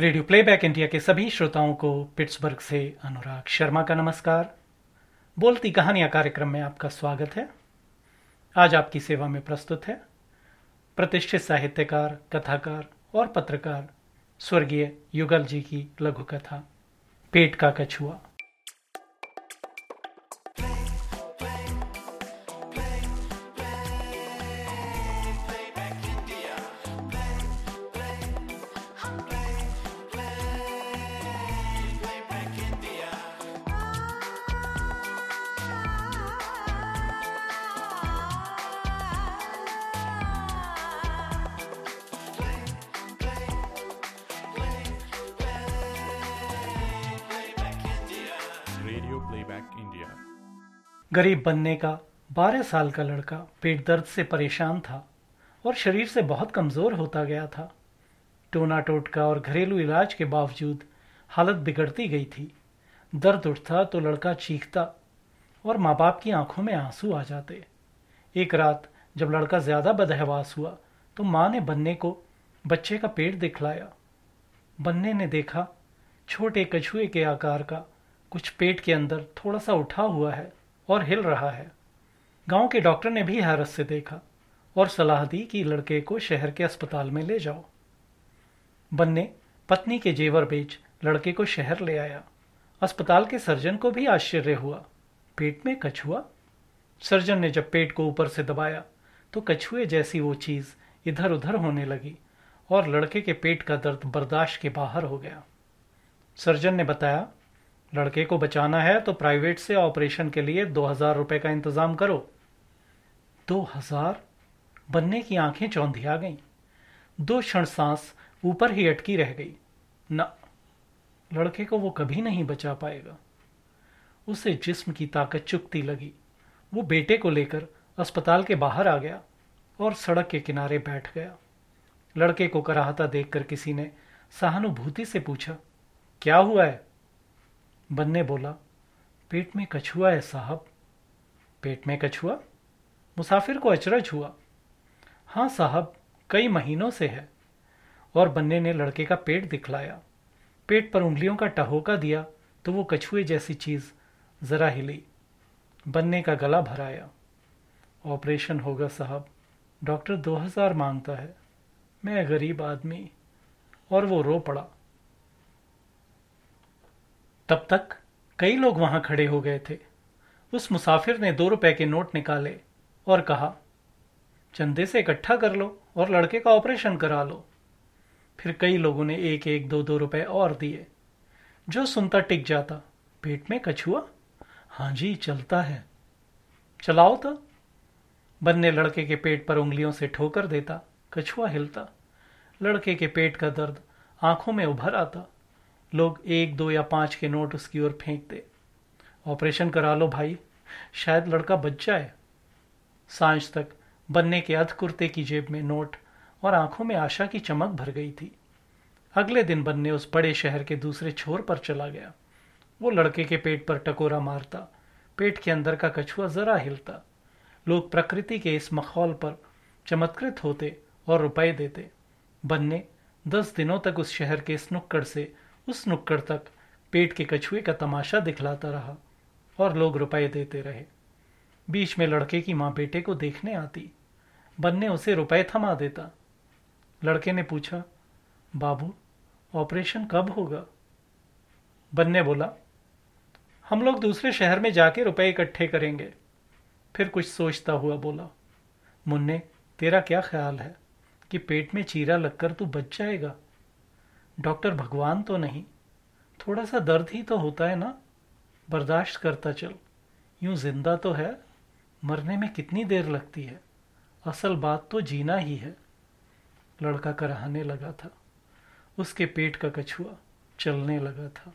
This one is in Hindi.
रेडियो प्लेबैक इंडिया के सभी श्रोताओं को पिट्सबर्ग से अनुराग शर्मा का नमस्कार। बोलती कहानियाँ कार्यक्रम में आपका स्वागत है। आज आपकी सेवा में प्रस्तुत है प्रतिष्ठित साहित्यकार, कथाकार और पत्रकार स्वर्गीय युगल जी की लघु कथा पेट का कछुआ। गरीब बनने का, बारह साल का लड़का पेट दर्द से परेशान था और शरीर से बहुत कमज़ोर होता गया था। टोना टोटका और घरेलू इलाज के बावजूद हालत बिगड़ती गई थी। दर्द उठता तो लड़का चीखता और माँ बाप की आँखों में आँसू आ जाते। एक रात जब लड़का ज़्यादा बदहवास हुआ तो माँ ने बन्ने को बच्चे का पेट दिखलाया। बन्ने ने देखा, छोटे कछुए के आकार का कुछ पेट के अंदर थोड़ा सा उठा हुआ है। और हिल रहा है। गाँव के डॉक्टर ने भी हैरत से देखा और सलाह दी कि लड़के को शहर के अस्पताल में ले जाओ। बन्ने, पत्नी के जेवर बेच लड़के को शहर ले आया। अस्पताल के सर्जन को भी आश्चर्य हुआ। पेट में कछुआ सर्जन ने जब पेट को ऊपर से दबाया तो कछुए जैसी वो चीज़ इधर उधर होने लगी और लड़के के पेट का दर्द बर्दाश्त के बाहर हो गया। सर्जन ने बताया लड़के को बचाना है तो प्राइवेट से ऑपरेशन के लिए दो हज़ार रुपए का इंतज़ाम करो। दो हज़ार? बनने की आँखें चौंधी आ गईं। दो क्षण सांस ऊपर ही अटकी रह गई। न, लड़के को वो कभी नहीं बचा पाएगा। उसे जिस्म की ताकत चुकती लगी। वो बेटे को लेकर अस्पताल के बाहर आ गया और सड़क के किनारे बैठ गया। लड़के को कराहता देखकर किसी ने सहानुभूति से पूछा, क्या हुआ है? बन्ने बोला, पेट में कछुआ है साहब? पेट में कछुआ मुसाफिर को अचरज हुआ। हाँ साहब, कई महीनों से है। और बन्ने ने लड़के का पेट दिखलाया। पेट पर उंगलियों का टहोका दिया तो वो कछुए जैसी चीज़ जरा हिली। बन्ने का गला भराया। ऑपरेशन होगा साहब। डॉक्टर दो हज़ार माँगता है। मैं गरीब आदमी। और वो रो पड़ा। तब तक कई लोग वहाँ खड़े हो गए थे। उस मुसाफिर ने दो रुपए के नोट निकाले और कहा, चंदे से इकट्ठा कर लो और लड़के का ऑपरेशन करा लो। फिर कई लोगों ने एक एक दो दो रुपए और दिए। जो सुनता टिक जाता, पेट में कछुआ? हाँ जी, चलता है। चलाओ तो। बन्ने लड़के के पेट पर उंगलियों से ठोकर देता, कछुआ हिलता। लड़के के पेट का दर्द आँखों में उभर आता। लोग एक, दो या पाँच के नोट उसकी ओर फेंकते। ऑपरेशन करा लो भाई, शायद लड़का बच जाए। साँझ तक बन्ने के अध कुर्ते की जेब में नोट और आँखों में आशा की चमक भर गई थी। अगले दिन बन्ने उस बड़े शहर के दूसरे छोर पर चला गया। वो लड़के के पेट पर टकोरा मारता, पेट के अंदर का कछुआ जरा हिलता। लोग प्रकृति के इस मखौल पर चमत्कृत होते और रुपए देते। बन्ने दस दिनों तक उस शहर के इस नुक्कड़ से उस नुक्कड़ तक पेट के कछुए का तमाशा दिखलाता रहा और लोग रुपए देते रहे। बीच में लड़के की माँ बेटे को देखने आती। बन्ने उसे रुपए थमा देता। लड़के ने पूछा, बाबू, ऑपरेशन कब होगा? बन्ने बोला, हम लोग दूसरे शहर में जाके रुपए इकट्ठे करेंगे। फिर कुछ सोचता हुआ बोला, मुन्ने, तेरा क्या ख्याल है कि पेट में चीरा लगकर तू बच जाएगा? डॉक्टर भगवान तो नहीं। थोड़ा सा दर्द ही तो होता है ना। बर्दाश्त करता चल। यूँ ज़िंदा तो है, मरने में कितनी देर लगती है। असल बात तो जीना ही है। लड़का कराहने लगा था। उसके पेट का कछुआ चलने लगा था।